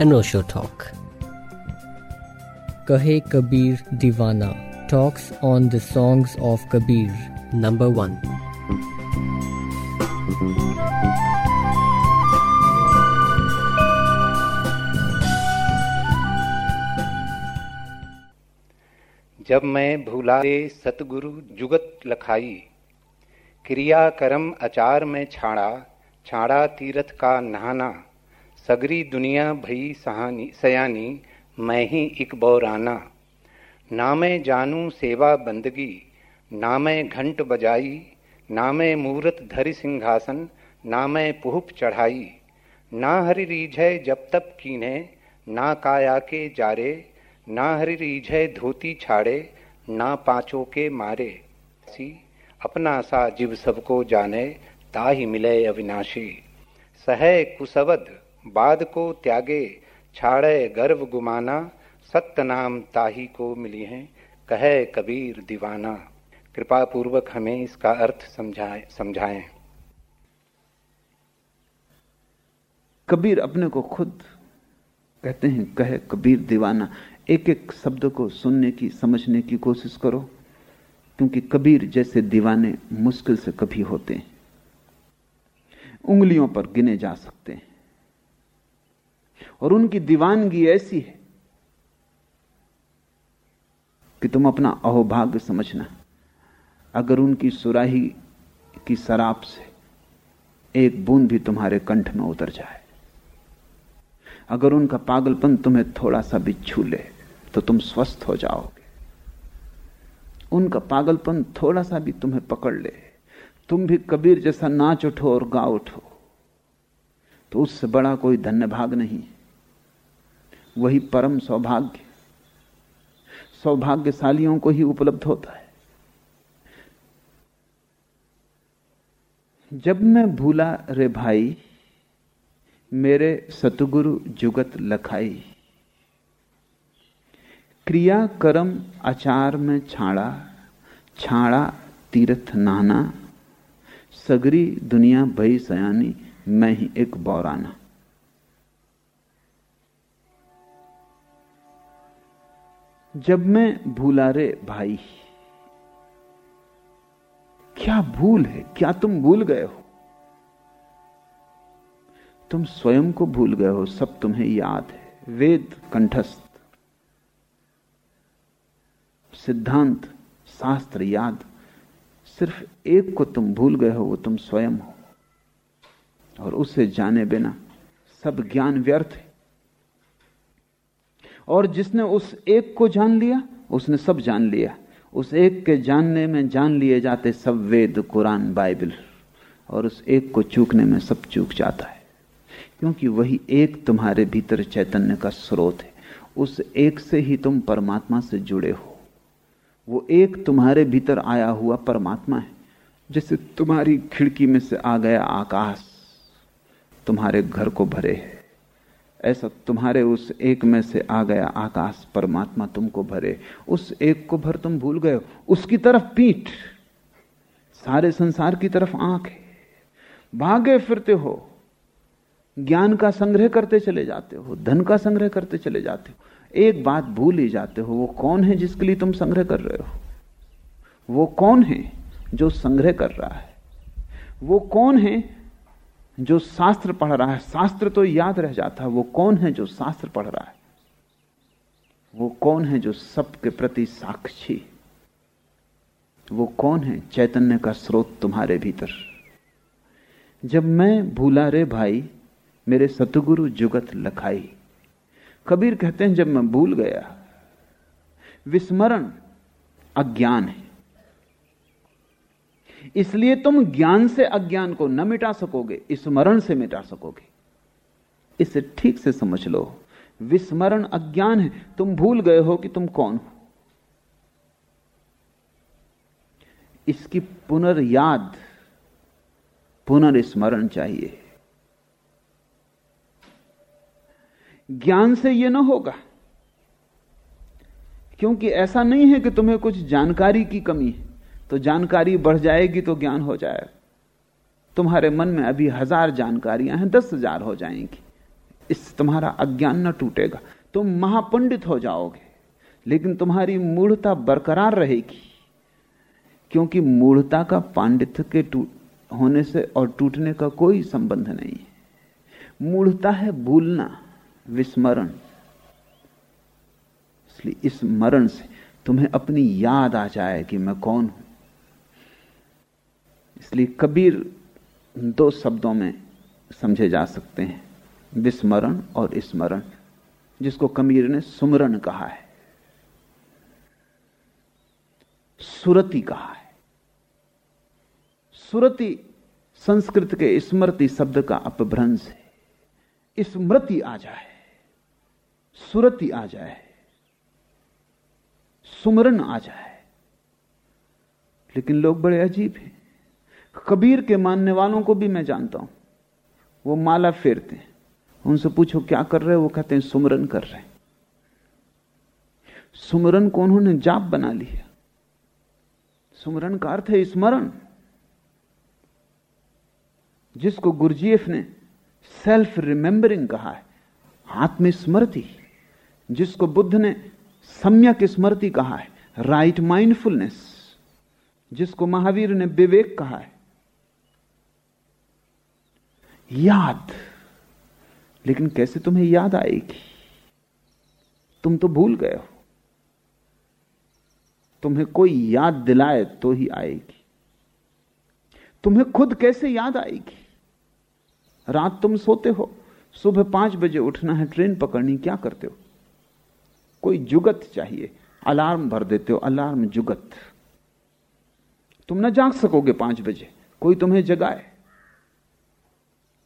अनोशो talk कहे कबीर दीवाना talks on the songs of Kabir number one जब मैं भूला रे सतगुरु जुगत लखाई क्रिया कर्म अचार में छाड़ा छाड़ा तीरथ का नहाना सगरी दुनिया भई सहानी, सयानी मैं ही इक बौराना। ना मैं जानू सेवा बंदगी ना मैं घंट बजाई ना मैं मूरत धरि सिंहासन ना मैं पुहप चढ़ाई। ना हरि रीझय जब तब कीने, ना काया के जारे, ना हरि रीझय धोती छाड़े, ना पाँचों के मारे। सी, अपना सा जीव सबको जाने ताही मिले अविनाशी। सह कुसवद बाद को त्यागे, छाड़े गर्व गुमाना सत्य नाम ताही को मिली है कहे कबीर दीवाना। कृपा पूर्वक हमें इसका अर्थ समझाए, समझाएँ। कबीर अपने को खुद कहते हैं, कहे कबीर दीवाना। एक एक शब्द को सुनने की, समझने की कोशिश करो, क्योंकि कबीर जैसे दीवाने मुश्किल से कभी होते हैं। उंगलियों पर गिने जा सकते हैं। और उनकी दीवानगी ऐसी है कि तुम अपना अहोभाग्य समझना। अगर उनकी सुराही की शराब से एक बूंद भी तुम्हारे कंठ में उतर जाए, अगर उनका पागलपन तुम्हें थोड़ा सा भी छू ले तो तुम स्वस्थ हो जाओगे। उनका पागलपन थोड़ा सा भी तुम्हें पकड़ ले, तुम भी कबीर जैसा नाच उठो और गा उठो तो उससे बड़ा कोई धन्य भाग नहीं वही परम सौभाग्य। सौभाग्यशालियों को ही उपलब्ध होता है। जब मैं भूला रे भाई, मेरे सतगुरु जुगत लखाई। क्रिया कर्म आचार में छाड़ा छाड़ा तीर्थ नाना। सगरी दुनिया भई सयानी, मैं ही एक बौराना। जब मैं भूला रे भाई। क्या भूल है? क्या तुम भूल गए हो? तुम स्वयं को भूल गए हो, सब तुम्हें याद है। वेद, कंठस्थ। सिद्धांत, शास्त्र, याद। सिर्फ़ एक को तुम भूल गए हो, वो तुम स्वयं हो। और उसे जाने बिना सब ज्ञान व्यर्थ है। और जिसने उस एक को जान लिया, उसने सब जान लिया। उस एक के जानने में जान लिए जाते सब वेद, कुरान, बाइबल, और उस एक को चूकने में सब चूक जाता है। क्योंकि वही एक तुम्हारे भीतर चैतन्य का स्रोत है। उस एक से ही तुम परमात्मा से जुड़े हो। वो एक तुम्हारे भीतर आया हुआ परमात्मा है, जैसे तुम्हारी खिड़की में से आ गया आकाश। तुम्हारे घर को भरे है। ऐसा तुम्हारे उस एक में से आ गया आकाश, परमात्मा तुमको भरे। उस एक को भर तुम भूल गए हो। उसकी तरफ़ पीठ, सारे संसार की तरफ़ आँख। है भागे फिरते हो, ज्ञान का संग्रह करते चले जाते हो, धन का संग्रह करते चले जाते हो। एक बात भूल ही जाते हो, वो कौन है जिसके लिए तुम संग्रह कर रहे हो? वो कौन है जो संग्रह कर रहा है? वो कौन है जो शास्त्र पढ़ रहा है, शास्त्र तो याद रह जाता है, वो कौन है जो शास्त्र पढ़ रहा है? वो कौन है जो सबके प्रति साक्षी? वो कौन है चैतन्य का स्रोत तुम्हारे भीतर? जब मैं भूला रे भाई, मेरे सतगुरु जुगत लखाई। कबीर कहते हैं, जब मैं भूल गया, विस्मरण अज्ञान है। इसलिए तुम ज्ञान से अज्ञान को न मिटा सकोगे, स्मरण से मिटा सकोगे। इसे ठीक से समझ लो। विस्मरण अज्ञान है। तुम भूल गए हो कि तुम कौन हो। इसकी पुनर्याद, पुनर्स्मरण चाहिए। ज्ञान से यह ना होगा, क्योंकि ऐसा नहीं है कि तुम्हें कुछ जानकारी की कमी है। तो जानकारी बढ़ जाएगी तो ज्ञान हो जाएगा। तुम्हारे मन में अभी हज़ार जानकारियाँ हैं, दस हज़ार हो जाएँगी। इससे तुम्हारा अज्ञान न टूटेगा। तुम महापंडित हो जाओगे, लेकिन तुम्हारी मूढ़ता बरकरार रहेगी। क्योंकि मूढ़ता का पांडित्य के होने से और टूटने का कोई संबंध नहीं है। मूढ़ता है भूलना, विस्मरण। इसलिए इस मरण से तुम्हें अपनी याद आ जाए कि मैं कौन हूँ? इसलिए कबीर दो शब्दों में समझे जा सकते हैं। विस्मरण और स्मरण, जिसको कबीर ने सुमरण कहा है। सुरति कहा है। सुरति संस्कृत के स्मृति शब्द का अपभ्रंश है। स्मृति आ जाए, सुरति आ जाए, सुमरण आ जाए। लेकिन लोग बड़े अजीब हैं। कबीर के मानने वालों को भी मैं जानता हूँ। वो माला फेरते हैं। उनसे पूछो, क्या कर रहे हैं? वो कहते हैं, सुमरन कर रहे हैं। सुमरन को उन्होंने जाप बना लिया सुमरन का अर्थ है स्मरण। जिसको गुरजीएफ ने सेल्फ रिमेंबरिंग कहा है, आत्मस्मृति। जिसको बुद्ध ने सम्यक स्मृति कहा है राइट माइंडफुलनेस जिसको महावीर ने विवेक कहा है याद। लेकिन कैसे तुम्हें याद आएगी? तुम तो भूल गए हो। तुम्हें कोई याद दिलाए तो ही आएगी। तुम्हें खुद कैसे याद आएगी? रात तुम सोते हो, सुबह पाँच बजे उठना है, ट्रेन पकड़नी, क्या करते हो? कोई जुगत चाहिए, अलार्म भर देते हो, अलार्म जुगत। तुम ना जाग सकोगे पाँच बजे, कोई तुम्हें जगाए।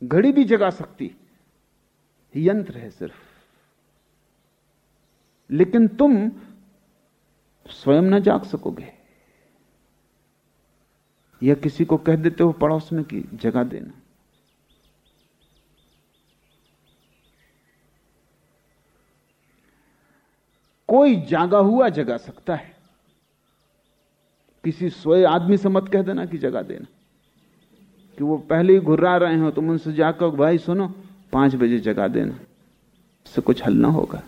घड़ी भी जगा सकती। यंत्र है सिर्फ़। लेकिन तुम स्वयं ना जाग सकोगे। या किसी को कह देते हो पड़ोस में कि जगा देना। कोई जागा हुआ जगा सकता है। किसी सोए आदमी से मत कह देना कि जगा देना। कि वो पहले ही घुर्रा रहे हो, तुम उनसे जाकर भाई सुनो, पाँच बजे जगा देना। इससे कुछ हल ना होगा।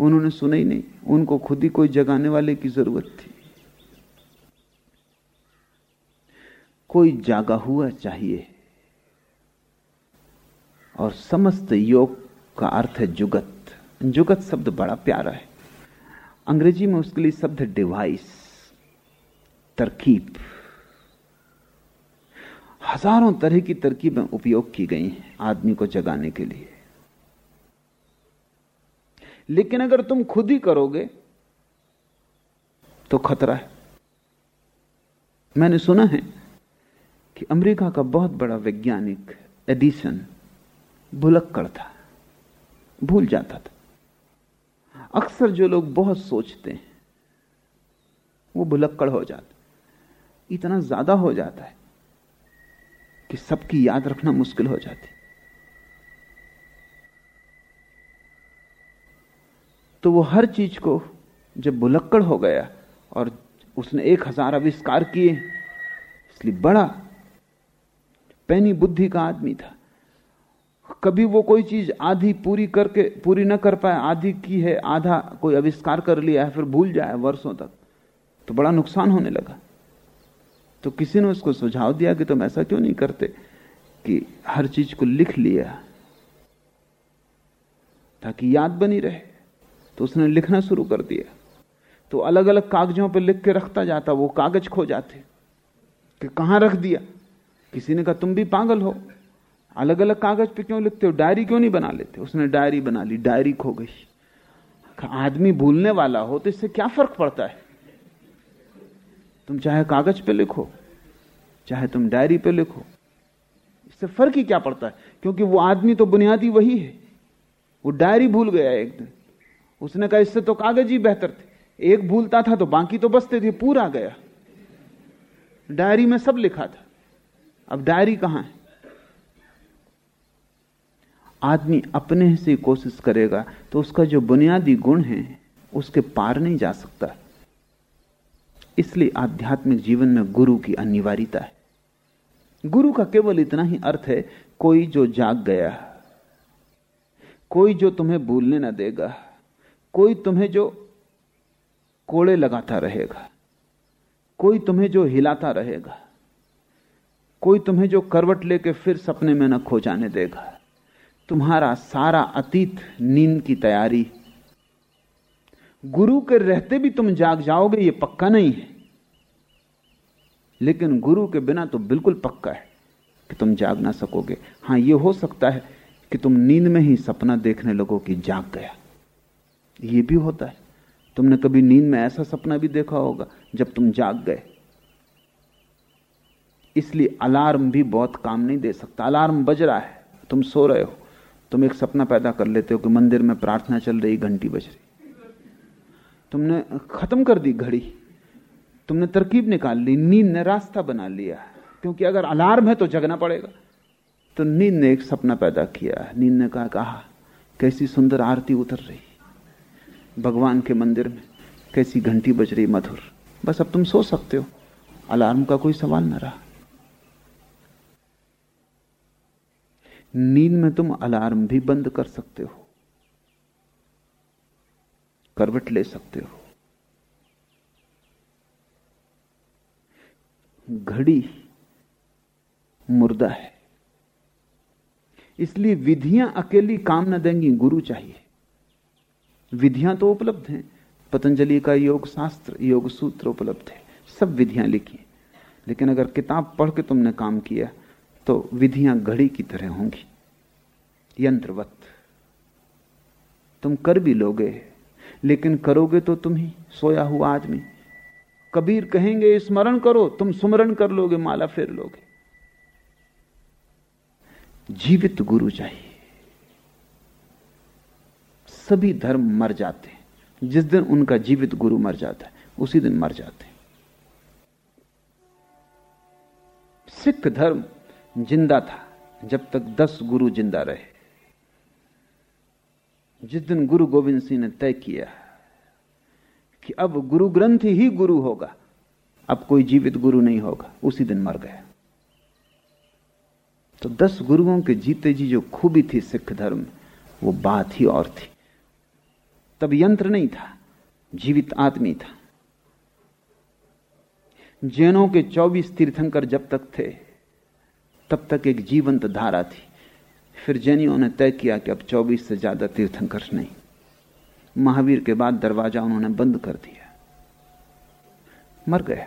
उन्होंने सुना ही नहीं। उनको खुद ही कोई जगाने वाले की ज़रूरत थी। कोई जागा हुआ चाहिए। और समस्त योग का अर्थ है जुगत। जुगत शब्द बड़ा प्यारा है। अंग्रेज़ी में उसके लिए शब्द डिवाइस तरकीब। हज़ारों तरह की तरकीबें उपयोग की गई हैं आदमी को जगाने के लिए। लेकिन अगर तुम खुद ही करोगे तो खतरा है। मैंने सुना है कि अमेरिका का बहुत बड़ा वैज्ञानिक एडिसन भुलक्कड़ था, भूल जाता था। अक्सर जो लोग बहुत सोचते हैं, वो भुलक्कड़ हो जाते इतना ज़्यादा हो जाता है। कि सबकी याद रखना मुश्किल हो जाती। तो वो हर चीज़ को जब भुलक्कड़ हो गया और उसने एक हज़ार आविष्कार किए, इसलिए बड़ा पैनी बुद्धि का आदमी था। कभी वो कोई चीज़ आधी पूरी करके, पूरी ना कर पाए, आधी की है, आधा कोई आविष्कार कर लिया है, फिर भूल जाए वर्षों तक तो बड़ा नुकसान होने लगा। तो किसी ने उसको सुझाव दिया कि तुम ऐसा क्यों नहीं करते कि हर चीज़ को लिख लिया ताकि याद बनी रहे? तो उसने लिखना शुरू कर दिया। तो अलग अलग कागजों पर लिख के रखता जाता, वो कागज़ खो जाते कि कहाँ रख दिया? किसी ने कहा, तुम भी पागल हो। अलग अलग कागज़ पे क्यों लिखते हो? डायरी क्यों नहीं बना लेते? उसने डायरी बना ली, डायरी खो गई। आदमी भूलने वाला हो तो इससे क्या फ़र्क पड़ता है? तुम चाहे कागज़ पे लिखो, चाहे तुम डायरी पे लिखो। इससे फ़र्क ही क्या पड़ता है? क्योंकि वो आदमी तो बुनियादी वही है। वो डायरी भूल गया एक दिन। उसने कहा, इससे तो कागज़ ही बेहतर थे। एक भूलता था तो बाकी तो बसते थे, पूरा गया। डायरी में सब लिखा था। अब डायरी कहाँ है? आदमी अपने से कोशिश करेगा तो उसका जो बुनियादी गुण है, उसके पार नहीं जा सकता। इसलिए आध्यात्मिक जीवन में गुरु की अनिवार्यता है। गुरु का केवल इतना ही अर्थ है, कोई जो जाग गया, कोई जो तुम्हें भूलने ना देगा, कोई तुम्हें जो कोड़े लगाता रहेगा, कोई तुम्हें जो हिलाता रहेगा, कोई तुम्हें जो करवट लेके फिर सपने में न खो जाने देगा। तुम्हारा सारा अतीत नींद की तैयारी गुरु के रहते भी तुम जाग जाओगे, ये पक्का नहीं है। लेकिन गुरु के बिना तो बिल्कुल पक्का है कि तुम जाग ना सकोगे। हाँ यह हो सकता है कि तुम नींद में ही सपना देखने लगो कि जाग गया। यह भी होता है। तुमने कभी नींद में ऐसा सपना भी देखा होगा, जब तुम जाग गए। इसलिए अलार्म भी बहुत काम नहीं दे सकता। अलार्म बज रहा है, तुम सो रहे हो, तुम एक सपना पैदा कर लेते हो कि मंदिर में प्रार्थना चल रही, घंटी बज रही। तुमने खत्म कर दी घड़ी। तुमने तरकीब निकाल ली, नींद ने रास्ता बना लिया क्योंकि अगर अलार्म है तो जगना पड़ेगा। तो नींद ने एक सपना पैदा किया नींद ने कहा कहा, कैसी सुंदर आरती उतर रही। भगवान के मंदिर में कैसी घंटी बज रही, मधुर। बस अब तुम सो सकते हो। अलार्म का कोई सवाल न रहा। नींद में तुम अलार्म भी बंद कर सकते हो। करवट ले सकते हो। घड़ी मुर्दा है। इसलिए विधियाँ अकेली काम न देंगी, गुरु चाहिए। विधियाँ तो उपलब्ध हैं। पतंजलि का योग, शास्त्र योग, सूत्र उपलब्ध है। सब विधियाँ लिखी लेकिन अगर किताब पढ़ के तुमने काम किया तो विधियाँ घड़ी की तरह होंगी। यंत्रवत। तुम कर भी लोगे। लेकिन करोगे तो तुम ही, सोया हुआ आदमी। कबीर कहेंगे, स्मरण करो, तुम सुमरण कर लोगे, माला फेर लोगे। जीवित गुरु चाहिए। सभी धर्म मर जाते हैं। जिस दिन उनका जीवित गुरु मर जाता है, उसी दिन मर जाते हैं। सिख धर्म ज़िंदा था, जब तक दस गुरु ज़िंदा रहे। जिस दिन गुरु गोविंद सिंह ने तय किया कि अब गुरु ग्रंथ ही गुरु होगा, अब कोई जीवित गुरु नहीं होगा, उसी दिन मर गया तो दस गुरुओं के जीते जी जो खूबी थी सिख धर्म, वो बात ही और थी। तब यंत्र नहीं था, जीवित आदमी था। जैनों के 24 तीर्थंकर जब तक थे, तब तक एक जीवंत धारा थी। फिर जैनियों ने तय किया कि अब 24 से ज़्यादा तीर्थंकर नहीं। महावीर के बाद दरवाज़ा उन्होंने बंद कर दिया। मर गया।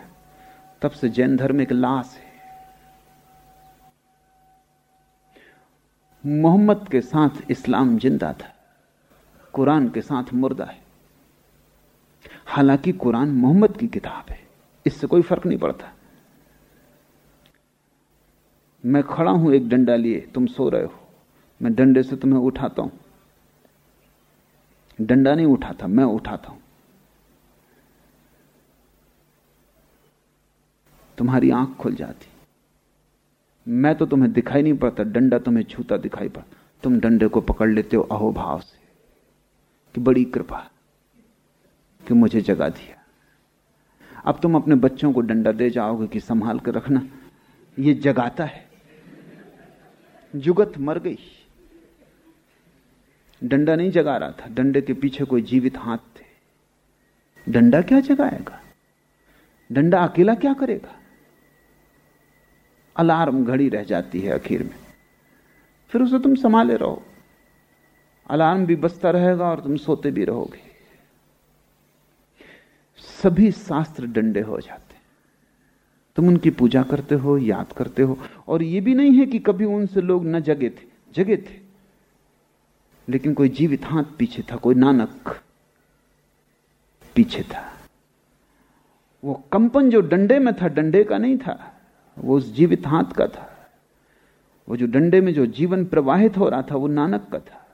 तब से जैन धर्म एक लाश है। मोहम्मद के साथ इस्लाम ज़िंदा था। कुरान के साथ मुर्दा है। हालाँकि कुरान मोहम्मद की किताब है। इससे कोई फ़र्क नहीं पड़ता। मैं खड़ा हूँ एक डंडा लिए, तुम सो रहे हो। मैं डंडे से तुम्हें उठाता हूँ। डंडा नहीं उठाता मैं उठाता हूँ। तुम्हारी आँख खुल जाती। मैं तो तुम्हें दिखाई नहीं पड़ता, डंडा तुम्हें छूता दिखाई पड़ता। तुम डंडे को पकड़ लेते हो अहोभाव से, कि बड़ी कृपा कि मुझे जगा दिया। अब तुम अपने बच्चों को डंडा दे जाओगे कि संभाल कर रखना। ये जगाता है। जुगत मर गई। डंडा नहीं जगा रहा था। डंडे के पीछे कोई जीवित हाथ थे। डंडा क्या जगाएगा? डंडा अकेला क्या करेगा? अलार्म घड़ी रह जाती है आखिर में। फिर उसे तुम संभाले रहो। अलार्म भी बजता रहेगा और तुम सोते भी रहोगे। सभी शास्त्र डंडे हो जाते तुम उनकी पूजा करते हो, याद करते हो, और यह भी नहीं है कि कभी उनसे लोग न जगे थे। जगे थे। लेकिन कोई जीवित हाथ पीछे था, कोई नानक पीछे था। वो कंपन जो डंडे में था, डंडे का नहीं था, वो उस जीवित हाथ का था। वो जो डंडे में जो जीवन प्रवाहित हो रहा था, वो नानक का था।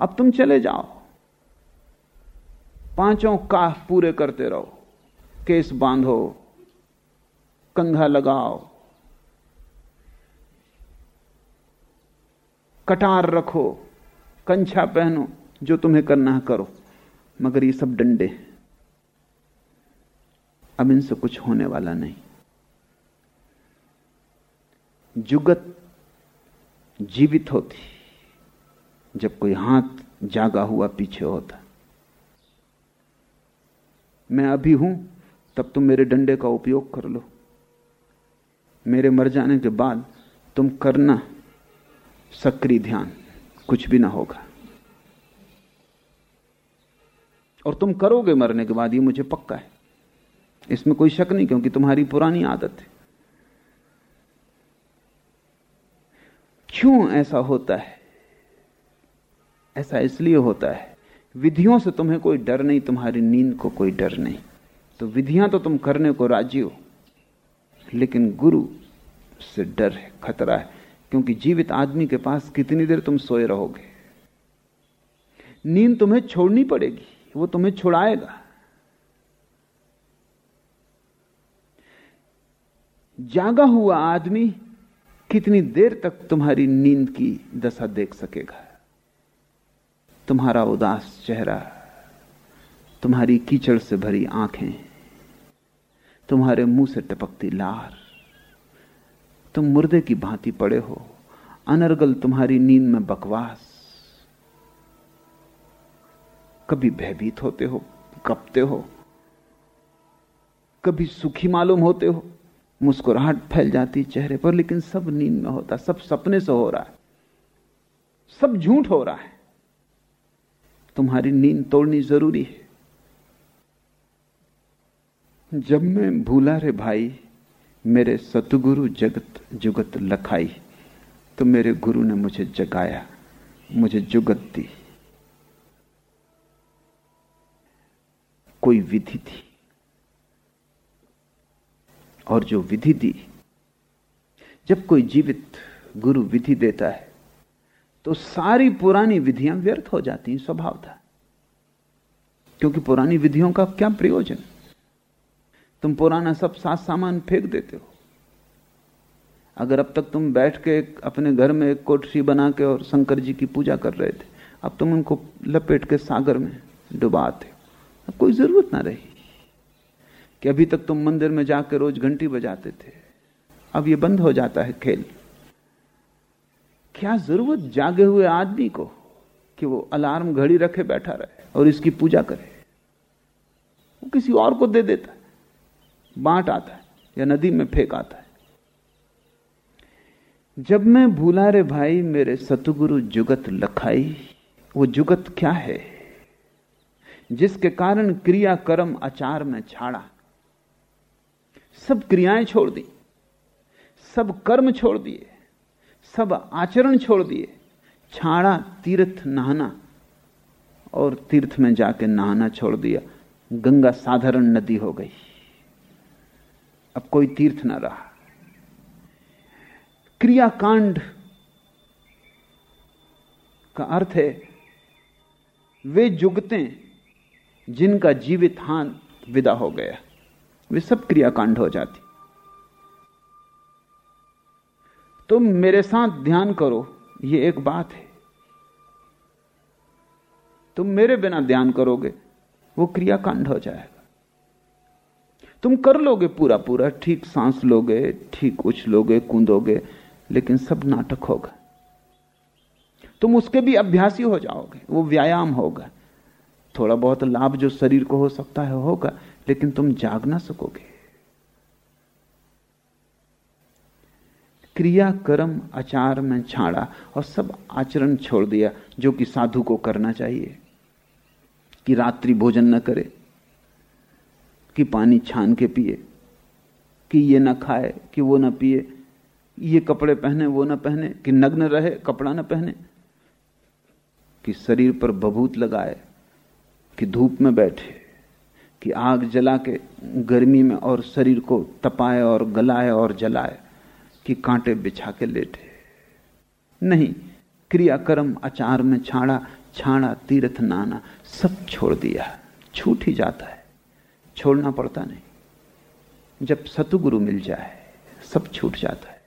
अब तुम चले जाओ। पाँचों काह पूरे करते रहो। केस बांधो। कंघा लगाओ। कटार रखो, कंछा पहनो, जो तुम्हें करना है करो। मगर ये सब डंडे। अब इनसे कुछ होने वाला नहीं। जुगत जीवित होती, जब कोई हाथ जागा हुआ पीछे होता। मैं अभी हूँ, तब तुम मेरे डंडे का उपयोग कर लो। मेरे मर जाने के बाद तुम करना सक्रिय ध्यान, कुछ भी ना होगा। और तुम करोगे मरने के बाद ये मुझे पक्का है। इसमें कोई शक नहीं क्योंकि तुम्हारी पुरानी आदत है। क्यों ऐसा होता है? ऐसा इसलिए होता है, विधियों से तुम्हें कोई डर नहीं, तुम्हारी नींद को कोई डर नहीं। तो विधियाँ तो तुम करने को राज़ी हो, लेकिन गुरु से डर है, खतरा है। क्योंकि जीवित आदमी के पास कितनी देर तुम सोए रहोगे? नींद तुम्हें छोड़नी पड़ेगी, वो तुम्हें छुड़ाएगा। जागा हुआ आदमी कितनी देर तक तुम्हारी नींद की दशा देख सकेगा? तुम्हारा उदास चेहरा, तुम्हारी कीचड़ से भरी आँखें, तुम्हारे मुँह से टपकती लार तुम मुर्दे की भांति पड़े हो। अनर्गल तुम्हारी नींद में बकवास। कभी भयभीत होते हो, कपते हो। कभी सुखी मालूम होते हो। मुस्कुराहट फैल जाती चेहरे पर, लेकिन सब नींद में होता, सब सपने से हो रहा है। सब झूठ हो रहा है। तुम्हारी नींद तोड़नी ज़रूरी है। जब मैं भूला रे भाई मेरे सतगुरु जगत, जुगत लखाई। तो मेरे गुरु ने मुझे जगाया, मुझे जुगत दी। कोई विधि थी। और जो विधि दी, जब कोई जीवित गुरु विधि देता है तो सारी पुरानी विधियाँ व्यर्थ हो जाती हैं, स्वभाव था। क्योंकि पुरानी विधियों का क्या प्रयोजन? तुम पुराना सब साथ सामान फेंक देते हो। अगर अब तक तुम बैठ के अपने घर में एक कोठरी बना के और शंकर जी की पूजा कर रहे थे, अब तुम उनको लपेट के सागर में डुबाते अब कोई ज़रूरत ना रही कि अभी तक तुम मंदिर में जाकर रोज घंटी बजाते थे। अब ये बंद हो जाता है खेल। क्या ज़रूरत जागे हुए आदमी को कि वो अलार्म घड़ी रखे बैठा रहे और इसकी पूजा करे? वो किसी और को दे देता बांट आता है या नदी में फेंक आता है। जब मैं भूला रे भाई, मेरे सतगुरु जुगत लखाई, वो जुगत क्या है? जिसके कारण क्रिया कर्म आचार में छाड़ा। सब क्रियाएँ छोड़ दी, सब कर्म छोड़ दिए, सब आचरण छोड़ दिए। छाड़ा, तीर्थ नहाना, और तीर्थ में जाके नहाना छोड़ दिया। गंगा साधारण नदी हो गई। अब कोई तीर्थ ना रहा। क्रियाकांड का अर्थ है, वे जुगते जिनका जीवित हान विदा हो गया। वे सब क्रियाकांड हो जाती। तुम मेरे साथ ध्यान करो, ये एक बात है। तुम मेरे बिना ध्यान करोगे, वो क्रियाकांड हो जाएगा। तुम कर लोगे पूरा पूरा, ठीक सांस लोगे, ठीक उछलोगे कूदोगे, लेकिन सब नाटक होगा। तुम उसके भी अभ्यासी हो जाओगे, वो व्यायाम होगा। थोड़ा बहुत लाभ जो शरीर को हो सकता है होगा, लेकिन तुम जाग ना सकोगे। क्रिया, कर्म, आचार में छाड़ा और सब आचरण छोड़ दिया, जो कि साधु को करना चाहिए। कि रात्रि भोजन न करे कि पानी छान के पिए, कि ये ना खाए, कि वो ना पिए, ये कपड़े पहने, वो ना पहने, कि नग्न रहे, कपड़ा ना पहने, कि शरीर पर बभूत लगाए, कि धूप में बैठे, कि आग जला के गर्मी में और शरीर को तपाए और गलाए और जलाए, कि कांटे बिछा के लेटे। नहीं, क्रियाक्रम आचार में छाड़ा छाड़ा तीर्थ नाना, सब छोड़ दिया, छूट ही जाता है। छोड़ना पड़ता नहीं। जब सतगुरु मिल जाए, सब छूट जाता है।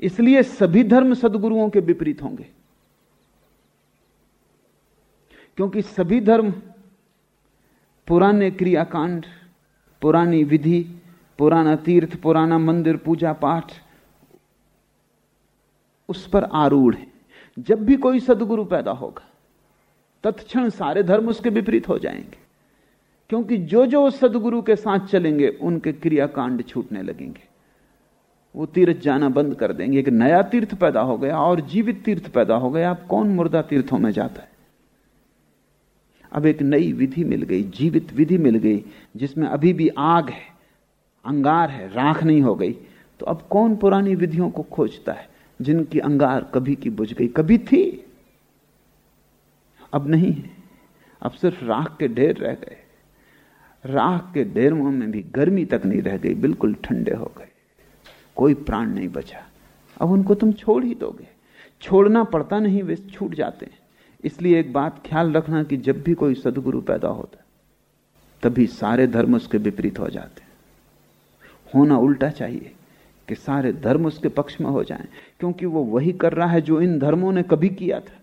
इसलिए सभी धर्म सदगुरुओं के विपरीत होंगे। क्योंकि सभी धर्म पुराने क्रियाकांड, पुरानी विधि, पुराना तीर्थ, पुराना मंदिर पूजा पाठ उस पर आरूढ़ है। जब भी कोई सदगुरु पैदा होगा, तत्क्षण सारे धर्म उसके विपरीत हो जाएँगे। क्योंकि जो जो सदगुरु के साथ चलेंगे, उनके क्रियाकांड छूटने लगेंगे। वो तीर्थ जाना बंद कर देंगे। एक नया तीर्थ पैदा हो गया और जीवित तीर्थ पैदा हो गया। अब कौन मुर्दा तीर्थों में जाता है? अब एक नई विधि मिल गई, जीवित विधि मिल गई, जिसमें अभी भी आग है, अंगार है, राख नहीं हो गई। तो अब कौन पुरानी विधियों को खोजता है, जिनकी अंगार कभी की बुझ गई? कभी थी, अब नहीं है। अब सिर्फ़ राख के ढेर रह गए। राख के ढेरों में भी गर्मी तक नहीं रह गई, बिल्कुल ठंडे हो गए। कोई प्राण नहीं बचा। अब उनको तुम छोड़ ही दोगे। छोड़ना पड़ता नहीं, वे छूट जाते हैं। इसलिए एक बात ख्याल रखना कि जब भी कोई सदगुरु पैदा होता तभी सारे धर्म उसके विपरीत हो जाते होना उल्टा चाहिए कि सारे धर्म उसके पक्ष में हो जाएँ, क्योंकि वो वही कर रहा है जो इन धर्मों ने कभी किया था।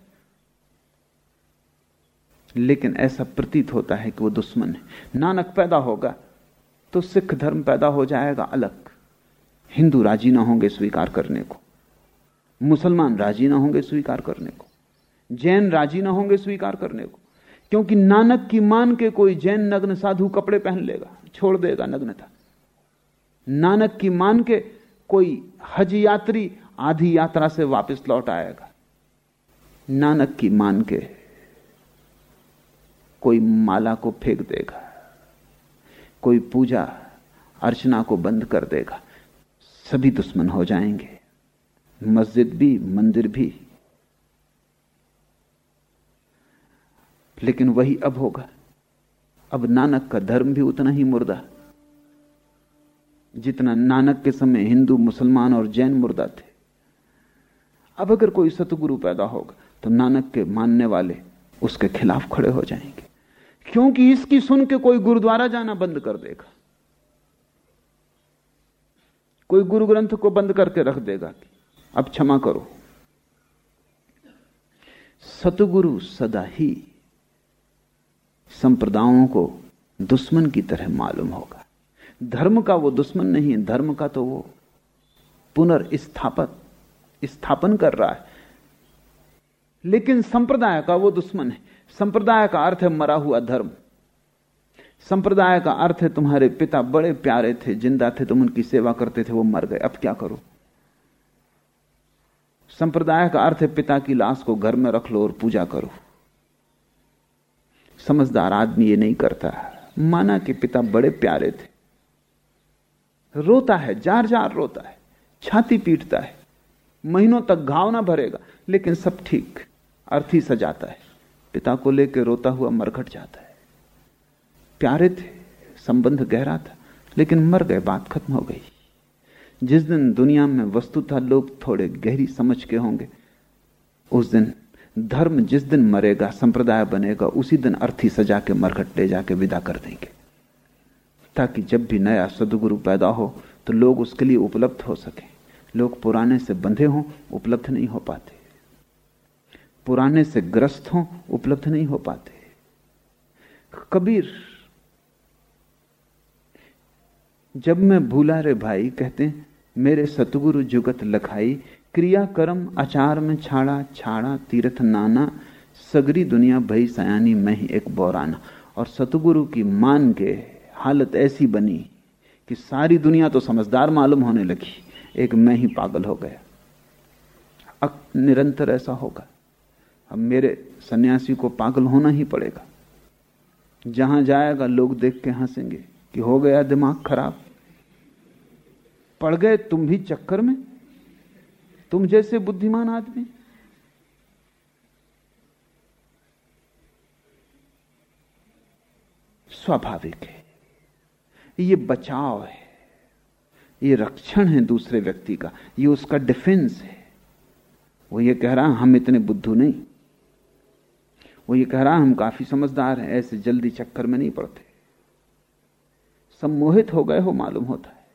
लेकिन ऐसा प्रतीत होता है कि वो दुश्मन है। नानक पैदा होगा तो सिख धर्म पैदा हो जाएगा अलग। हिंदू राज़ी ना होंगे स्वीकार करने को। मुसलमान राज़ी ना होंगे स्वीकार करने को। जैन राज़ी ना होंगे स्वीकार करने को। क्योंकि नानक की मान के कोई जैन नग्न साधु कपड़े पहन लेगा, छोड़ देगा नग्नता। नानक की मान के कोई हज यात्री आधी यात्रा से वापस लौट आएगा। नानक की मान के कोई माला को फेंक देगा, कोई पूजा अर्चना को बंद कर देगा, सभी दुश्मन हो जाएँगे, मस्जिद भी, मंदिर भी। लेकिन वही अब होगा। अब नानक का धर्म भी उतना ही मुर्दा, जितना नानक के समय हिंदू, मुसलमान और जैन मुर्दा थे। अब अगर कोई सतगुरु पैदा होगा तो नानक के मानने वाले उसके खिलाफ खड़े हो जाएँगे। क्योंकि इसकी सुन के कोई गुरुद्वारा जाना बंद कर देगा। कोई गुरु ग्रंथ को बंद करके रख देगा अब क्षमा करो। सतगुरु सदा ही संप्रदायों को दुश्मन की तरह मालूम होगा। धर्म का वो दुश्मन नहीं है धर्म का तो वो पुनर्स्थापत स्थापन कर रहा है। लेकिन संप्रदाय का वो दुश्मन है। संप्रदाय का अर्थ है मरा हुआ धर्म। संप्रदाय का अर्थ है तुम्हारे पिता बड़े प्यारे थे, ज़िंदा थे, तुम उनकी सेवा करते थे, वो मर गए। अब क्या करो? संप्रदाय का अर्थ है पिता की लाश को घर में रख लो और पूजा करो। समझदार आदमी ये नहीं करता। माना कि पिता बड़े प्यारे थे। रोता है जार जार रोता है, छाती पीटता है। महीनों तक घाव ना भरेगा, लेकिन सब ठीक, अर्थी सजाता है। पिता को लेकर रोता हुआ मरघट जाता है। प्यारे थे, संबंध गहरा था, लेकिन मर गए बात खत्म हो गई। जिस दिन दुनिया में वस्तुतः लोग थोड़े गहरी समझ के होंगे। उस दिन धर्म जिस दिन मरेगा, संप्रदाय बनेगा, उसी दिन अर्थी सजा के मरघट ले जाके विदा कर देंगे। ताकि जब भी नया सदगुरु पैदा हो तो लोग उसके लिए उपलब्ध हो सके। लोग पुराने से बंधे हों, उपलब्ध नहीं हो पाते। पुराने से ग्रस्त हों, उपलब्ध नहीं हो पाते। कबीर, जब मैं भूला रे भाई, कहते हैं, मेरे सतगुरु जुगत लखाई, क्रिया कर्म आचार में छाड़ा छाड़ा तीर्थ नाना, सगरी दुनिया भई सयानी, मैं ही एक बौराना। और सतगुरु की मान के हालत ऐसी बनी कि सारी दुनिया तो समझदार मालूम होने लगी, एक मैं ही पागल हो गया। निरंतर ऐसा होगा। अब मेरे सन्यासी को पागल होना ही पड़ेगा। जहाँ जाएगा, लोग देख के हंसेंगे कि हो गया दिमाग खराब। पड़ गए तुम भी चक्कर में? तुम जैसे बुद्धिमान आदमी। स्वाभाविक है। ये बचाव है। ये रक्षण है दूसरे व्यक्ति का। ये उसका डिफेंस है। वो ये कह रहा, हम इतने बुद्धू नहीं। वो ये कह रहा, हम काफ़ी समझदार हैं, ऐसे जल्दी चक्कर में नहीं पड़ते। सम्मोहित हो गए हो, मालूम होता है।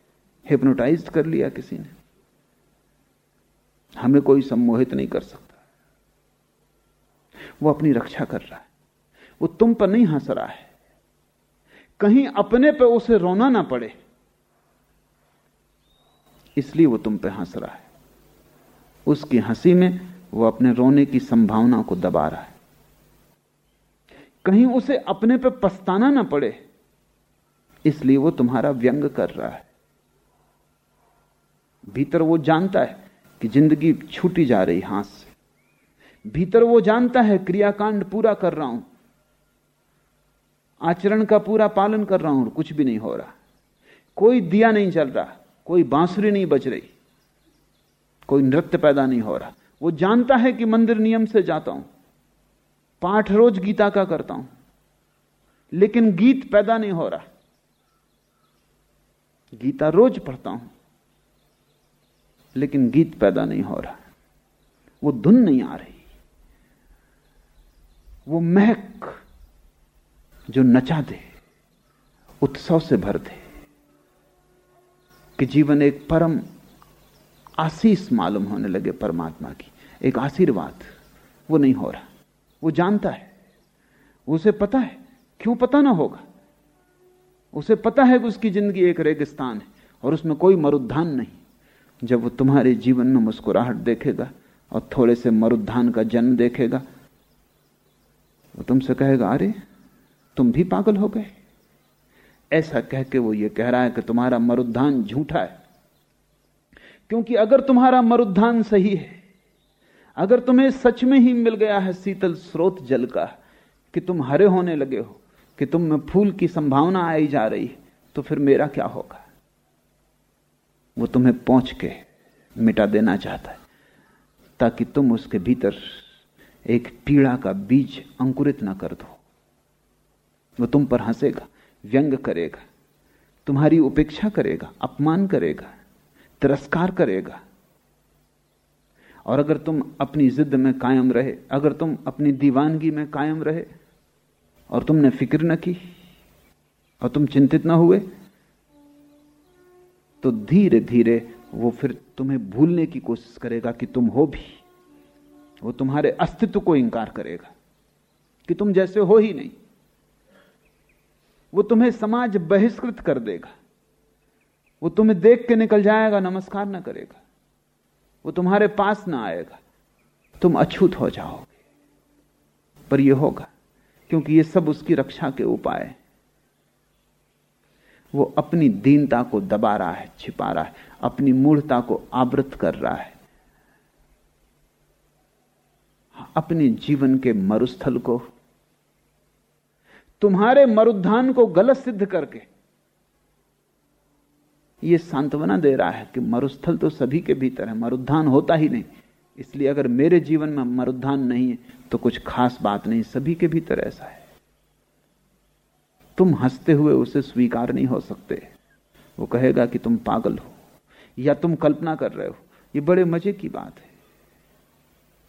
हिप्नोटाइज कर लिया किसी ने। हमें कोई सम्मोहित नहीं कर सकता। वो अपनी रक्षा कर रहा है। वो तुम पर नहीं हंस रहा है। कहीं अपने पे उसे रोना ना पड़े। इसलिए वो तुम पे हंस रहा है। उसकी हँसी में वो अपने रोने की संभावना को दबा रहा है। कहीं उसे अपने पे पछताना ना पड़े। इसलिए वो तुम्हारा व्यंग कर रहा है। भीतर वो जानता है कि ज़िंदगी छूटी जा रही हाथ से। भीतर वो जानता है क्रियाकांड पूरा कर रहा हूँ। आचरण का पूरा पालन कर रहा हूँ कुछ भी नहीं हो रहा। कोई दिया नहीं चल रहा, कोई बांसुरी नहीं बच रही, कोई नृत्य पैदा नहीं हो रहा। वो जानता है कि मंदिर नियम से जाता हूँ। पाठ रोज गीता का करता हूँ। लेकिन गीत पैदा नहीं हो रहा। गीता रोज पढ़ता हूँ। लेकिन गीत पैदा नहीं हो रहा। वो धुन नहीं आ रही। वो महक जो नचा दे, उत्सव से भर दे, कि जीवन एक परम आशीष मालूम होने लगे परमात्मा की। एक आशीर्वाद, वो नहीं हो रहा। वो जानता है। उसे पता है। क्यों पता ना होगा? उसे पता है कि उसकी ज़िंदगी एक रेगिस्तान है और उसमें कोई मरुद्धान नहीं। जब वो तुम्हारे जीवन में मुस्कुराहट देखेगा और थोड़े से मरुद्धान का जन्म देखेगा, वो तुमसे कहेगा, अरे, तुम भी पागल हो गए। ऐसा कह के वो ये कह रहा है कि तुम्हारा मरुद्धान झूठा है। क्योंकि अगर तुम्हारा मरुद्धान सही है अगर तुम्हें सच में ही मिल गया है शीतल स्रोत जल का, कि तुम हरे होने लगे हो, कि तुम में फूल की संभावना आई जा रही है तो फिर मेरा क्या होगा? वो तुम्हें पहुँच के मिटा देना चाहता है, ताकि तुम उसके भीतर एक पीड़ा का बीज अंकुरित ना कर दो। वो तुम पर हंसेगा, व्यंग करेगा, तुम्हारी उपेक्षा करेगा, अपमान करेगा, तिरस्कार करेगा और अगर तुम अपनी जिद में कायम रहे, अगर तुम अपनी दीवानगी में कायम रहे, और तुमने फ़िक्र न की, और तुम चिंतित ना हुए तो धीरे धीरे वो फिर तुम्हें भूलने की कोशिश करेगा कि तुम हो भी। वो तुम्हारे अस्तित्व को इंकार करेगा कि तुम जैसे हो ही नहीं। वो तुम्हें समाज बहिष्कृत कर देगा। वो तुम्हें देख के निकल जाएगा, नमस्कार ना करेगा। वो तुम्हारे पास ना आएगा। तुम अछूत हो जाओगे। पर यह होगा, क्योंकि ये सब उसकी रक्षा के उपाय वो अपनी दीनता को दबा रहा है, छिपा रहा है, अपनी मूढ़ता को आवृत कर रहा है, अपने जीवन के मरुस्थल को, तुम्हारे मरुद्धान को गलत सिद्ध करके यह सांत्वना दे रहा है कि मरुस्थल तो सभी के भीतर है, मरुद्धान होता ही नहीं। इसलिए अगर मेरे जीवन में मरुद्धान नहीं है तो कुछ खास बात नहीं, सभी के भीतर ऐसा है। तुम हँसते हुए उसे स्वीकार नहीं हो सकते। वो कहेगा कि तुम पागल हो, या तुम कल्पना कर रहे हो। ये बड़े मज़े की बात है।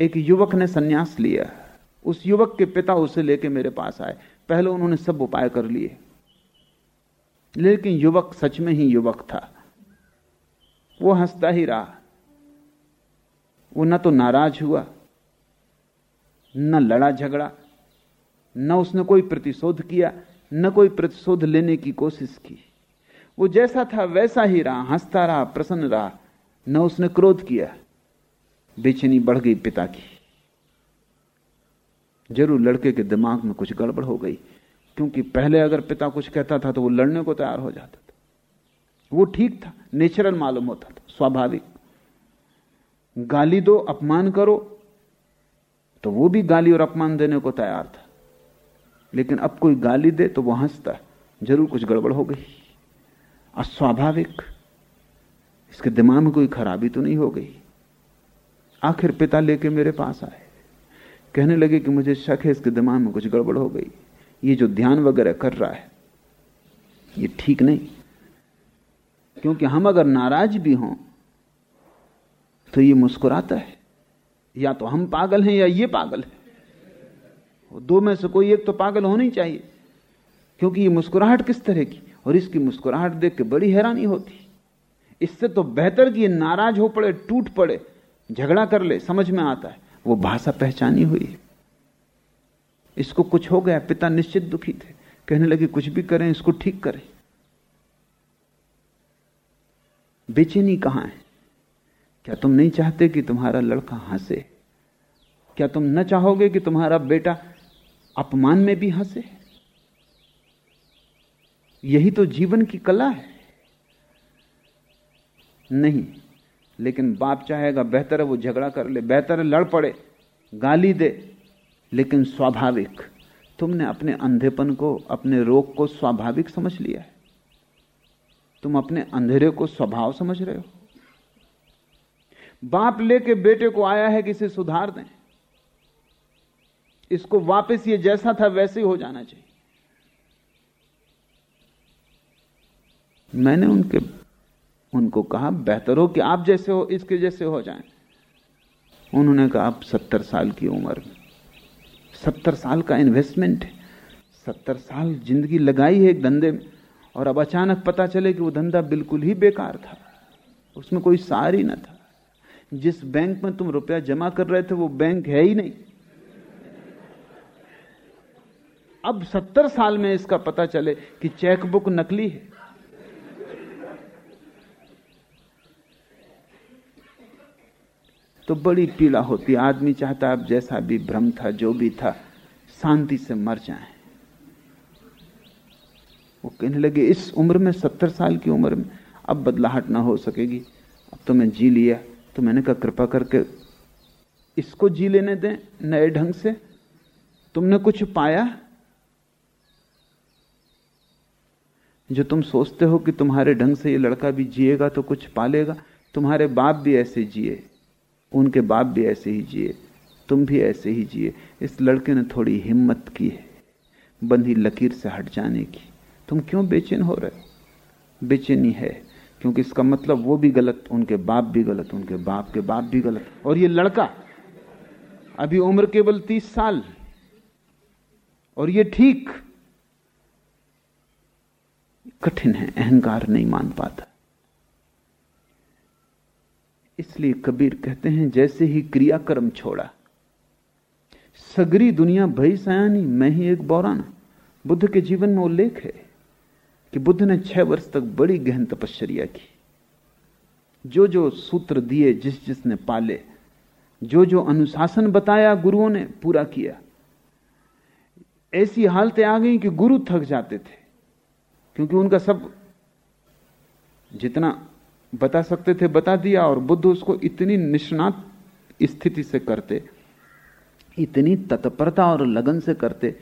एक युवक ने सन्यास लिया। उस युवक के पिता उसे लेके मेरे पास आए। पहले उन्होंने सब उपाय कर लिए। लेकिन युवक सच में ही युवक था। वो हंसता ही रहा। वो न तो नाराज़ हुआ, न लड़ा झगड़ा, न उसने कोई प्रतिशोध किया, न कोई प्रतिशोध लेने की कोशिश की। वो जैसा था वैसा ही रहा, हंसता रहा, प्रसन्न रहा, न उसने क्रोध किया। बेचैनी बढ़ गई पिता की। ज़रूर लड़के के दिमाग में कुछ गड़बड़ हो गई। क्योंकि पहले अगर पिता कुछ कहता था तो वो लड़ने को तैयार हो जाता था। वो ठीक था, नेचुरल मालूम होता था, स्वाभाविक। गाली दो, अपमान करो तो वो भी गाली और अपमान देने को तैयार था। लेकिन अब कोई गाली दे तो वो हंसता ज़रूर कुछ गड़बड़ हो गई। अस्वाभाविक। इसके दिमाग में कोई खराबी तो नहीं हो गई। आखिर पिता लेके मेरे पास आए। कहने लगे कि मुझे शक है, इसके दिमाग में कुछ गड़बड़ हो गई। ये जो ध्यान वगैरह कर रहा है, ये ठीक नहीं। क्योंकि हम अगर नाराज़ भी हों तो ये मुस्कुराता है। या तो हम पागल हैं, या ये पागल है। दो में से कोई एक तो पागल होनी चाहिए, क्योंकि ये मुस्कुराहट किस तरह की? और इसकी मुस्कुराहट देख के बड़ी हैरानी होती। इससे तो बेहतर कि ये नाराज़ हो पड़े, टूट पड़े, झगड़ा कर ले, समझ में आता है। वो भाषा पहचानी हुई इसको कुछ हो गया, पिता निश्चित दुखी थे। कहने लगे, कुछ भी करें, इसको ठीक करें। बेचैनी कहाँ है? क्या तुम नहीं चाहते कि तुम्हारा लड़का हंसे? क्या तुम न चाहोगे कि तुम्हारा बेटा अपमान में भी हंसे? यही तो जीवन की कला है। नहीं, लेकिन बाप चाहेगा, बेहतर है वो झगड़ा कर ले, बेहतर है लड़ पड़े, गाली दे। लेकिन स्वाभाविक, तुमने अपने अंधेपन को, अपने रोग को स्वाभाविक समझ लिया है। तुम अपने अंधेरे को स्वभाव समझ रहे हो। बाप लेके बेटे को आया है कि इसे सुधार दें। इसको वापस ये जैसा था वैसे ही हो जाना चाहिए। मैंने उनके, उनको कहा, बेहतर हो कि आप जैसे हो, इसके जैसे हो जाएँ। उन्होंने कहा, आप सत्तर साल की उम्र में। सत्तर साल का इन्वेस्टमेंट है। सत्तर साल ज़िंदगी लगाई है एक धंधे में, और अब अचानक पता चले कि वो धंधा बिल्कुल ही बेकार था। उसमें कोई सार ही ना था। जिस बैंक में तुम रुपया जमा कर रहे थे, वो बैंक है ही नहीं। अब सत्तर साल में इसका पता चले कि चेकबुक नकली है। तो बड़ी पीड़ा होती आदमी चाहता अब जैसा भी भ्रम था, जो भी था, शांति से मर जाए। वो कहने लगे, इस उम्र में, सत्तर साल की उम्र में, अब बदलाहट ना हो सकेगी। अब तो मैं जी लिया तो मैंने कहा, कृपा करके इसको जी लेने दें नए ढंग से। तुमने कुछ पाया? जो तुम सोचते हो कि तुम्हारे ढंग से ये लड़का भी जिएगा तो कुछ पालेगा, तुम्हारे बाप भी ऐसे जिए। उनके बाप भी ऐसे ही जिए, तुम भी ऐसे ही जिए। इस लड़के ने थोड़ी हिम्मत की है, बंधी लकीर से हट जाने की। तुम क्यों बेचैन हो रहे बेचैनी है, क्योंकि इसका मतलब वो भी गलत, उनके बाप भी गलत, उनके बाप के बाप भी गलत। और ये लड़का अभी उम्र केवल तीस साल, और ये ठीक कठिन है, अहंकार नहीं मान पाता। इसलिए कबीर कहते हैं, जैसे ही क्रियाक्रम छोड़ा। सगरी दुनिया भई सयानी, मैं ही एक बौराना। बुद्ध के जीवन में उल्लेख है कि बुद्ध ने छह वर्ष तक बड़ी गहन तपश्चर्या की। जो जो सूत्र दिए जिस जिसने पाले जो जो अनुशासन बताया गुरुओं ने, पूरा किया। ऐसी हालतें आ गई कि गुरु थक जाते थे, क्योंकि उनका सब जितना बता सकते थे, बता दिया और बुद्ध उसको इतनी निष्णात स्थिति से करते, इतनी तत्परता और लगन से करते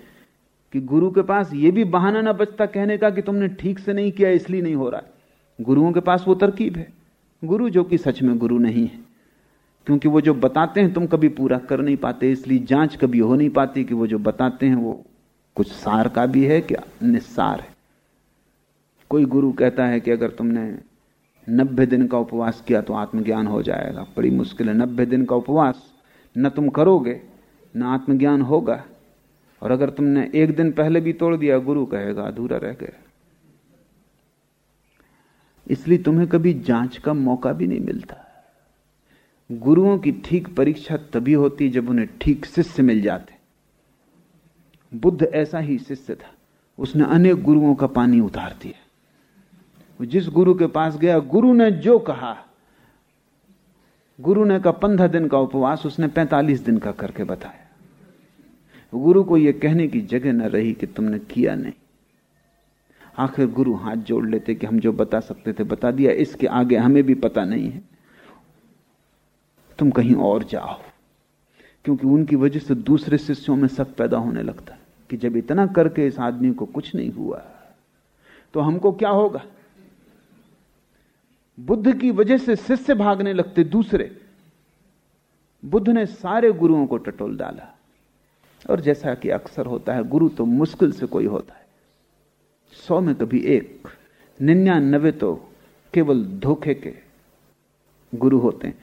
कि गुरु के पास यह भी बहाना ना बचता कहने का कि तुमने ठीक से नहीं किया, इसलिए नहीं हो रहा है। गुरुओं के पास वो तरकीब है। गुरु जो कि सच में गुरु नहीं है। क्योंकि वो जो बताते हैं, तुम कभी पूरा कर नहीं पाते, इसलिए जाँच कभी हो नहीं पाती कि वो जो बताते हैं, वो कुछ सार का भी है कि निस्सार है। कोई गुरु कहता है कि अगर तुमने नब्बे दिन का उपवास किया तो आत्मज्ञान हो जाएगा। बड़ी मुश्किल है। नब्बे दिन का उपवास न तुम करोगे, न आत्मज्ञान होगा। और अगर तुमने एक दिन पहले भी तोड़ दिया, गुरु कहेगा, अधूरा रह गया। इसलिए तुम्हें कभी जाँच का मौका भी नहीं मिलता। गुरुओं की ठीक परीक्षा तभी होती जब उन्हें ठीक शिष्य मिल जाते। बुद्ध ऐसा ही शिष्य था। उसने अनेक गुरुओं का पानी उतार दिया। जिस गुरु के पास गया, गुरु ने जो कहा, गुरु ने कहा, पंद्रह दिन का उपवास उसने पैंतालीस दिन का करके बताया। गुरु को यह कहने की जगह न रही कि तुमने किया नहीं। आखिर गुरु हाथ जोड़ लेते कि हम जो बता सकते थे बता दिया, इसके आगे हमें भी पता नहीं है। तुम कहीं और जाओ, क्योंकि उनकी वजह से दूसरे शिष्यों में शक पैदा होने लगता है कि जब इतना करके इस आदमी को कुछ नहीं हुआ तो हमको क्या होगा? बुद्ध की वजह से शिष्य भागने लगते दूसरे। बुद्ध ने सारे गुरुओं को टटोल डाला। और जैसा कि अक्सर होता है, गुरु तो मुश्किल से कोई होता है। सौ में कभी एक निन्यानबे तो केवल धोखे के गुरु होते हैं।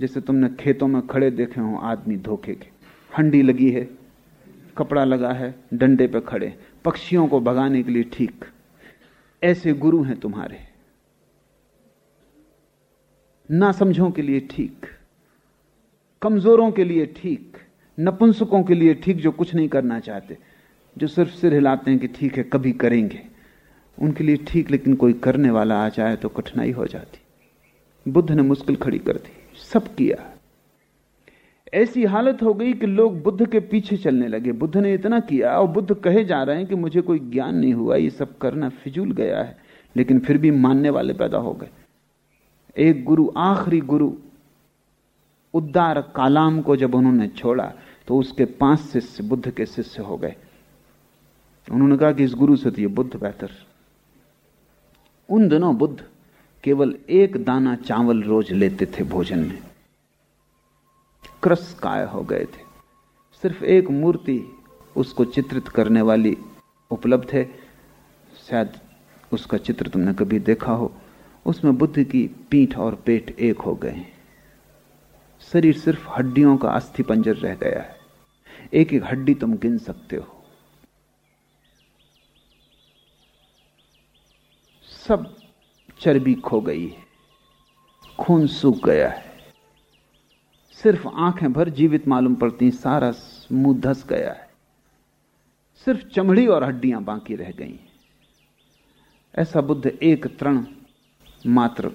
जैसे तुमने खेतों में खड़े देखे हो, आदमी धोखे के। हंडी लगी है, कपड़ा लगा है, डंडे पे खड़े पक्षियों को भगाने के लिए ठीक। ऐसे गुरु हैं तुम्हारे। ना समझों के लिए ठीक, कमजोरों के लिए ठीक नपुंसकों के लिए ठीक जो कुछ नहीं करना चाहते, जो सिर्फ़ सिर हिलाते हैं कि ठीक है, कभी करेंगे। उनके लिए ठीक लेकिन कोई करने वाला आ जाए तो कठिनाई हो जाती। बुद्ध ने मुश्किल खड़ी कर दी, सब किया। ऐसी हालत हो गई कि लोग बुद्ध के पीछे चलने लगे। बुद्ध ने इतना किया और बुद्ध कहे जा रहे हैं कि मुझे कोई ज्ञान नहीं हुआ, ये सब करना फिजूल गया है, लेकिन फिर भी मानने वाले पैदा हो गए। एक गुरु, आखिरी गुरु उद्दार कालाम को जब उन्होंने छोड़ा तो उसके पाँच शिष्य बुद्ध के शिष्य हो गए। उन्होंने कहा कि इस गुरु से तो ये बुद्ध बेहतर उन दिनों बुद्ध केवल एक दाना चावल रोज लेते थे भोजन में। क्रस काय हो गए थे। सिर्फ़ एक मूर्ति उसको चित्रित करने वाली उपलब्ध है। शायद उसका चित्र तुमने कभी देखा हो। उसमें बुद्ध की पीठ और पेट एक हो गए। शरीर सिर्फ़ हड्डियों का अस्थि पंजर रह गया है। एक एक हड्डी तुम गिन सकते हो। सब चर्बी खो गई है। खून सूख गया है। सिर्फ़ आँखें भर जीवित मालूम पड़ती, सारा मुँह धस गया है। सिर्फ़ चमड़ी और हड्डियाँ बाकी रह गई। ऐसा बुद्ध एक तृण मात्र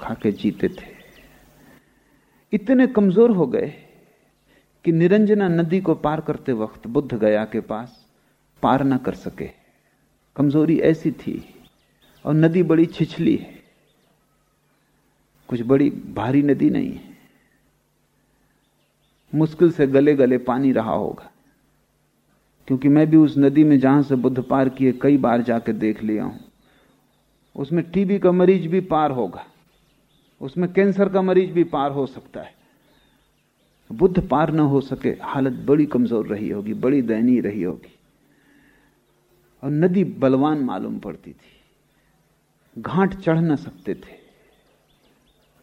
खाके जीते थे। इतने कमज़ोर हो गए कि निरंजना नदी को पार करते वक्त बुद्ध गया के पास पार ना कर सके। कमज़ोरी ऐसी थी और नदी बड़ी छिछली है। कुछ बड़ी भारी नदी नहीं है। मुश्किल से गले गले पानी रहा होगा। क्योंकि मैं भी उस नदी में जहाँ से बुद्ध पार किए कई बार जाकर देख लिया हूँ। उसमें टीबी का मरीज़ भी पार होगा। उसमें कैंसर का मरीज़ भी पार हो सकता है। बुद्ध पार ना हो सके, हालत बड़ी कमज़ोर रही होगी, बड़ी दयनीय रही होगी। और नदी बलवान मालूम पड़ती थी। घाट चढ़ ना सकते थे।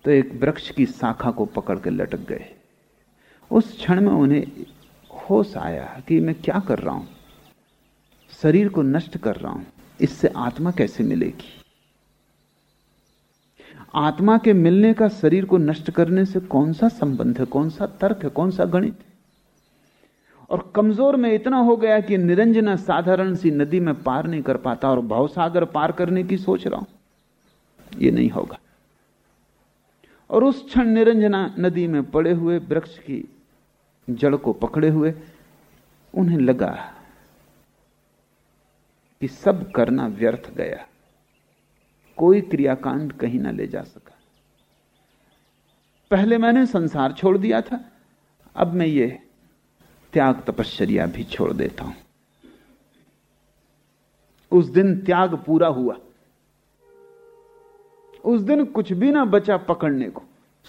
तो एक वृक्ष की शाखा को पकड़ के लटक गए। उस क्षण में उन्हें होश आया कि मैं क्या कर रहा हूँ? शरीर को नष्ट कर रहा हूँ। इससे आत्मा कैसे मिलेगी? आत्मा के मिलने का शरीर को नष्ट करने से कौन सा संबंध है? कौन सा तर्क है? कौन सा गणित है? और कमज़ोर में इतना हो गया कि निरंजना साधारण सी नदी में पार नहीं कर पाता और भावसागर पार करने की सोच रहा हूँ। यह नहीं होगा। और उस क्षण निरंजना नदी में पड़े हुए वृक्ष की जड़ को पकड़े हुए उन्हें लगा कि सब करना व्यर्थ गया। कोई क्रियाकांड कहीं ना ले जा सका। पहले मैंने संसार छोड़ दिया था, अब मैं ये त्याग तपश्चर्या भी छोड़ देता हूँ। उस दिन त्याग पूरा हुआ। उस दिन कुछ भी ना बचा पकड़ने को,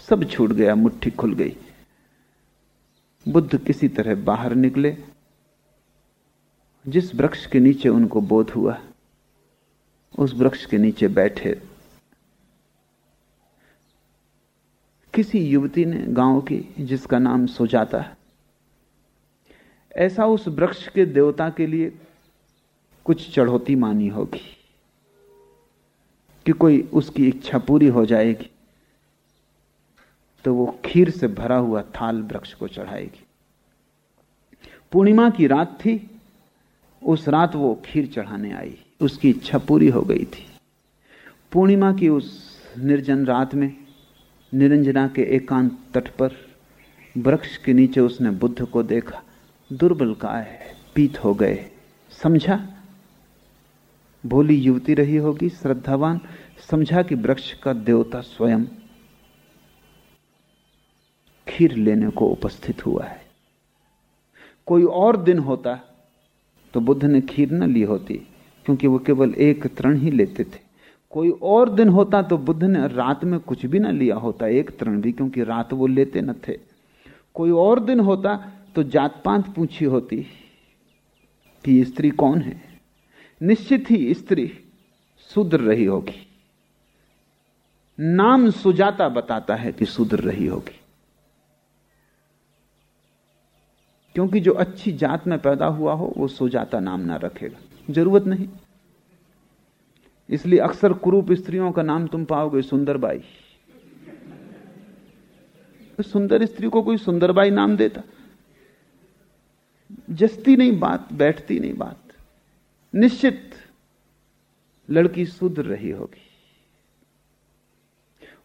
सब छूट गया, मुट्ठी खुल गई। बुद्ध किसी तरह बाहर निकले, जिस वृक्ष के नीचे उनको बोध हुआ उस वृक्ष के नीचे बैठे। किसी युवती ने गाँव की, जिसका नाम सुजाता है, ऐसा उस वृक्ष के देवता के लिए कुछ चढ़ौती मानी होगी कि कोई उसकी इच्छा पूरी हो जाएगी तो वो खीर से भरा हुआ थाल वृक्ष को चढ़ाएगी। पूर्णिमा की रात थी, उस रात वो खीर चढ़ाने आई। उसकी इच्छा पूरी हो गई थी। पूर्णिमा की उस निर्जन रात में, निरंजना के एकांत तट पर, वृक्ष के नीचे उसने बुद्ध को देखा। दुर्बल काय पीत हो गए। समझा? भोली युवती रही होगी, श्रद्धावान। समझा कि वृक्ष का देवता स्वयं खीर लेने को उपस्थित हुआ है। कोई और दिन होता तो बुद्ध ने खीर न ली होती। क्योंकि वो केवल एक तरण ही लेते थे। कोई और दिन होता तो बुद्ध ने रात में कुछ भी ना लिया होता, एक तरण भी, क्योंकि रात वो लेते न थे। कोई और दिन होता तो जात पात पूछी होती कि स्त्री कौन है? निश्चित ही स्त्री सुधर रही होगी। नाम सुजाता बताता है कि सुधर रही होगी। क्योंकि जो अच्छी जात में पैदा हुआ हो, वो सुजाता नाम ना रखेगा। ज़रूरत नहीं। इसलिए अक्सर कुरूप स्त्रियों का नाम तुम पाओगे, सुंदरबाई। तो सुंदर स्त्री को कोई सुंदरबाई नाम देता। जस्ती नहीं बात, बैठती नहीं बात। निश्चित लड़की सुधर रही होगी।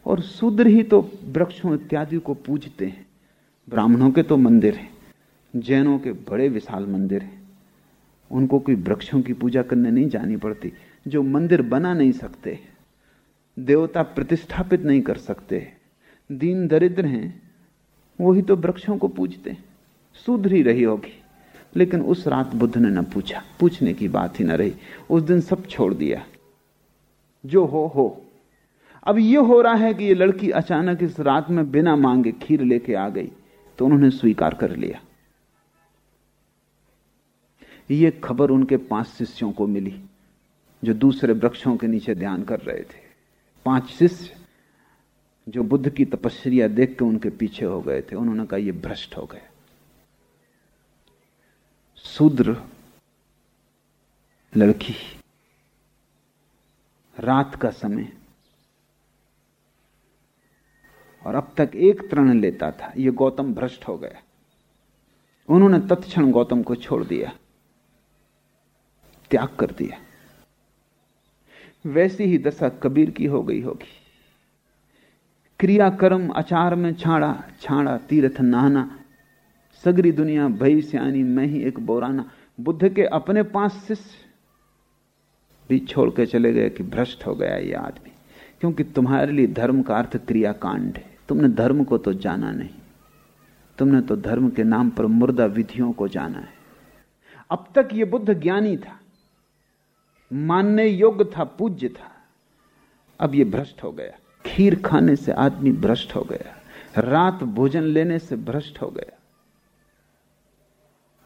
और शूद्र ही तो वृक्षों इत्यादि को पूजते हैं। ब्राह्मणों के तो मंदिर हैं, जैनों के बड़े विशाल मंदिर हैं। उनको कोई वृक्षों की पूजा करने नहीं जानी पड़ती, जो मंदिर बना नहीं सकते, देवता प्रतिष्ठापित नहीं कर सकते, दीन दरिद्र हैं, वही तो वृक्षों को पूजते, सुधरी रही होगी। लेकिन उस रात बुद्ध ने न पूछा, पूछने की बात ही न रही, उस दिन सब छोड़ दिया। जो हो हो। अब यह हो रहा है कि ये लड़की अचानक इस रात में बिना मांगे खीर लेके आ गई तो उन्होंने स्वीकार कर लिया। ये खबर उनके पाँच शिष्यों को मिली, जो दूसरे वृक्षों के नीचे ध्यान कर रहे थे। पाँच शिष्य, जो बुद्ध की तपस्या देख के उनके पीछे हो गए थे। उन्होंने कहा यह भ्रष्ट हो गए। शूद्र लड़की, रात का समय, और अब तक एक तृण लेता था। यह गौतम भ्रष्ट हो गया। उन्होंने तत्क्षण गौतम को छोड़ दिया। त्याग कर दिया। वैसी ही दशा कबीर की हो गई होगी। क्रिया कर्म आचार में छाड़ा छाड़ा तीर्थ नहाना। सगरी दुनिया भई सियानी, मैं ही एक बोराना। बुद्ध के अपने पाँच शिष्य भी छोड़ के चले गए कि भ्रष्ट हो गया ये आदमी। क्योंकि तुम्हारे लिए धर्म का अर्थ क्रियाकांड है। तुमने धर्म को तो जाना नहीं। तुमने तो धर्म के नाम पर मुर्दा विधियों को जाना है। अब तक यह बुद्ध ज्ञानी था। मानने योग्य था, पूज्य था। अब यह भ्रष्ट हो गया। खीर खाने से आदमी भ्रष्ट हो गया। रात भोजन लेने से भ्रष्ट हो गया।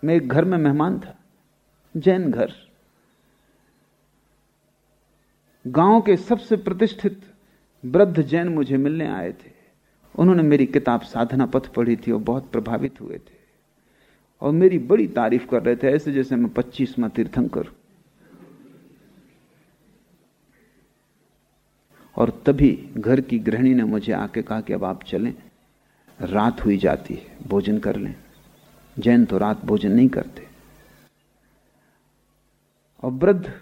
मैं घर में मेहमान था, जैन घर। गाँव के सबसे प्रतिष्ठित वृद्ध जैन मुझे मिलने आए थे। उन्होंने मेरी किताब साधना पथ पढ़ी थी और बहुत प्रभावित हुए थे। और मेरी बड़ी तारीफ़ कर रहे थे, ऐसे जैसे मैं पच्चीसवा तीर्थंकर और तभी घर की गृहिणी ने मुझे आके कहा कि अब आप चलें। रात हुई जाती है, भोजन कर लें। जैन तो रात भोजन नहीं करते। और वृद्ध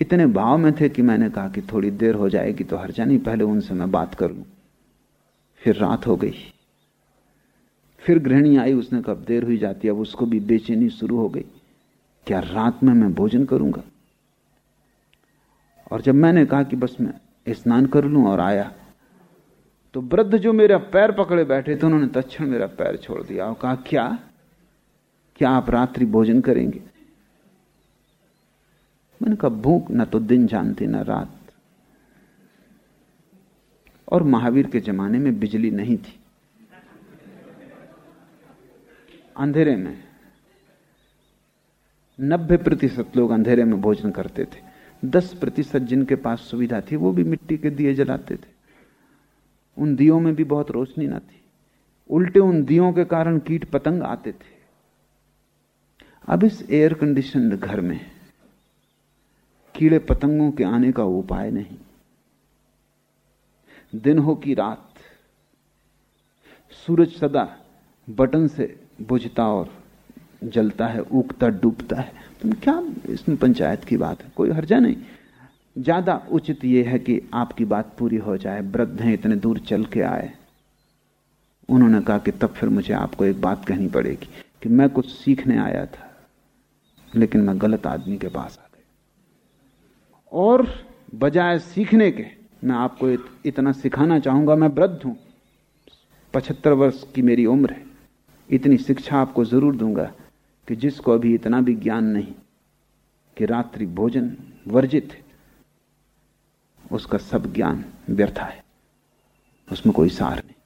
इतने भाव में थे कि मैंने कहा कि थोड़ी देर हो जाएगी तो हर जानी, पहले उनसे मैं बात कर लूँ। फिर रात हो गई। फिर गृहिणी आई, उसने कब देर हुई जाती अब उसको भी बेचैनी शुरू हो गई। क्या रात में मैं भोजन करूँगा? और जब मैंने कहा कि बस मैं स्नान कर लूँ और आया। तो वृद्ध जो मेरा पैर पकड़े बैठे थे, उन्होंने तत्ण मेरा पैर छोड़ दिया और कहा, क्या? क्या आप रात्रि भोजन करेंगे? मैंने कहा, भूख ना तो दिन जानती, ना रात। और महावीर के जमाने में बिजली नहीं थी। अंधेरे में, नब्बे प्रतिशत लोग अंधेरे में भोजन करते थे। दस प्रतिशत जिनके पास सुविधा थी, वो भी मिट्टी के दिए जलाते थे। उन दियों में भी बहुत रोशनी ना थी। उल्टे उन दियों के कारण कीट पतंग आते थे। अब इस एयर कंडीशन घर में कीड़े पतंगों के आने का उपाय नहीं। दिन हो कि रात, सूरज सदा बटन से बुझता और जलता है उगता डूबता है। तुम क्या इसमें पंचायत की बात है? कोई हर्जा नहीं। ज़्यादा उचित यह है कि आपकी बात पूरी हो जाए वृद्ध हैं इतने दूर चल के आए। उन्होंने कहा कि तब फिर मुझे आपको एक बात कहनी पड़ेगी कि मैं कुछ सीखने आया था लेकिन मैं गलत आदमी के पास आ गया। और बजाय सीखने के मैं आपको इत, इतना सिखाना चाहूँगा मैं वृद्ध हूँ। पचहत्तर वर्ष की मेरी उम्र है। इतनी शिक्षा आपको ज़रूर दूँगा। कि जिसको अभी इतना भी ज्ञान नहीं कि रात्रि भोजन वर्जित है, उसका सब ज्ञान व्यर्था है, उसमें कोई सार नहीं।